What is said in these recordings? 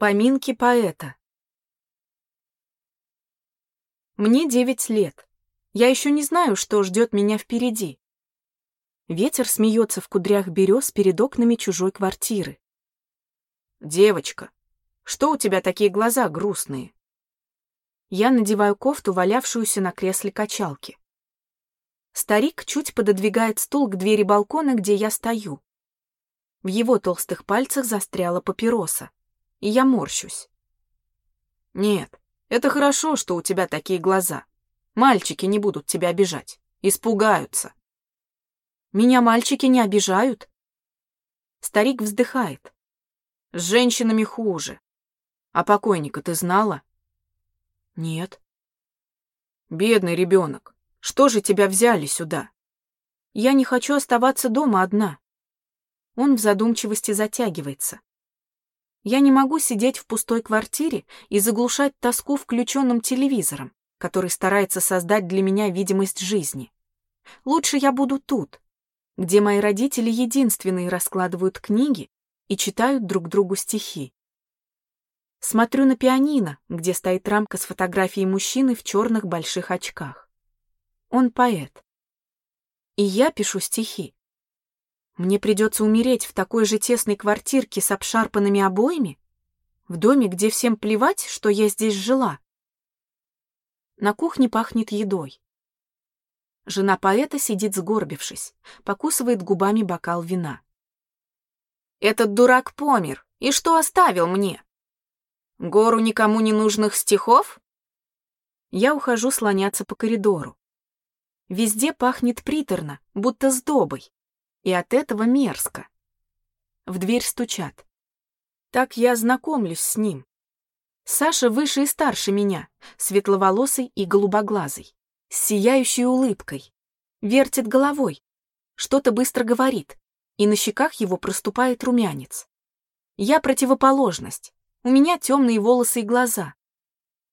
Поминки поэта. Мне девять лет. Я еще не знаю, что ждет меня впереди. Ветер смеется в кудрях берез перед окнами чужой квартиры. «Девочка, что у тебя такие глаза грустные?» Я надеваю кофту, валявшуюся на кресле качалки. Старик чуть пододвигает стул к двери балкона, где я стою. В его толстых пальцах застряла папироса и я морщусь. Нет, это хорошо, что у тебя такие глаза. Мальчики не будут тебя обижать, испугаются. Меня мальчики не обижают. Старик вздыхает. С женщинами хуже. А покойника ты знала? Нет. Бедный ребенок, что же тебя взяли сюда? Я не хочу оставаться дома одна. Он в задумчивости затягивается. Я не могу сидеть в пустой квартире и заглушать тоску включенным телевизором, который старается создать для меня видимость жизни. Лучше я буду тут, где мои родители единственные раскладывают книги и читают друг другу стихи. Смотрю на пианино, где стоит рамка с фотографией мужчины в черных больших очках. Он поэт. И я пишу стихи. Мне придется умереть в такой же тесной квартирке с обшарпанными обоями? В доме, где всем плевать, что я здесь жила? На кухне пахнет едой. Жена поэта сидит сгорбившись, покусывает губами бокал вина. «Этот дурак помер, и что оставил мне? Гору никому не нужных стихов?» Я ухожу слоняться по коридору. Везде пахнет приторно, будто сдобой и от этого мерзко. В дверь стучат. Так я знакомлюсь с ним. Саша выше и старше меня, светловолосый и голубоглазый, с сияющей улыбкой. Вертит головой, что-то быстро говорит, и на щеках его проступает румянец. Я противоположность. У меня темные волосы и глаза.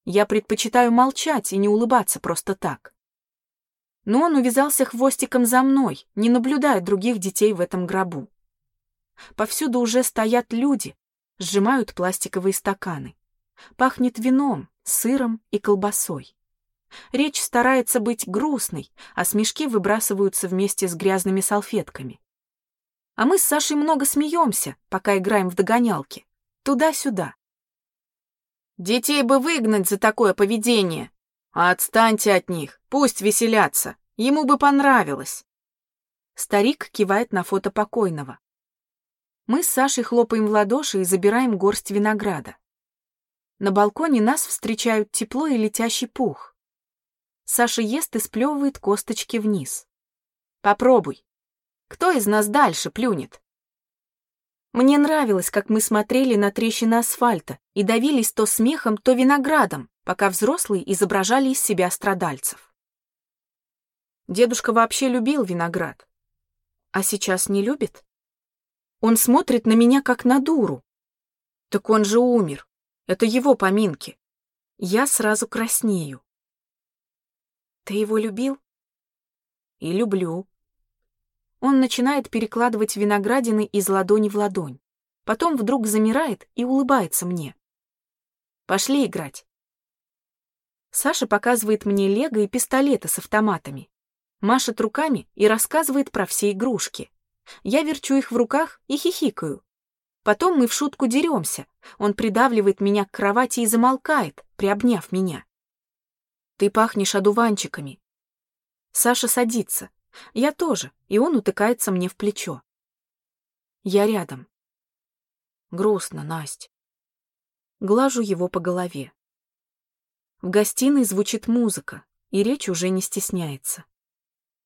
Я предпочитаю молчать и не улыбаться просто так но он увязался хвостиком за мной, не наблюдая других детей в этом гробу. Повсюду уже стоят люди, сжимают пластиковые стаканы. Пахнет вином, сыром и колбасой. Речь старается быть грустной, а смешки выбрасываются вместе с грязными салфетками. А мы с Сашей много смеемся, пока играем в догонялки. Туда-сюда. Детей бы выгнать за такое поведение, «Отстаньте от них, пусть веселятся, ему бы понравилось». Старик кивает на фото покойного. Мы с Сашей хлопаем в ладоши и забираем горсть винограда. На балконе нас встречают тепло и летящий пух. Саша ест и сплевывает косточки вниз. «Попробуй. Кто из нас дальше плюнет?» Мне нравилось, как мы смотрели на трещины асфальта и давились то смехом, то виноградом, пока взрослые изображали из себя страдальцев. Дедушка вообще любил виноград. А сейчас не любит? Он смотрит на меня как на дуру. Так он же умер. Это его поминки. Я сразу краснею. Ты его любил? И люблю. Он начинает перекладывать виноградины из ладони в ладонь. Потом вдруг замирает и улыбается мне. Пошли играть. Саша показывает мне лего и пистолеты с автоматами. Машет руками и рассказывает про все игрушки. Я верчу их в руках и хихикаю. Потом мы в шутку деремся. Он придавливает меня к кровати и замолкает, приобняв меня. Ты пахнешь одуванчиками. Саша садится. Я тоже, и он утыкается мне в плечо. Я рядом. Грустно, Насть. Глажу его по голове. В гостиной звучит музыка, и речь уже не стесняется.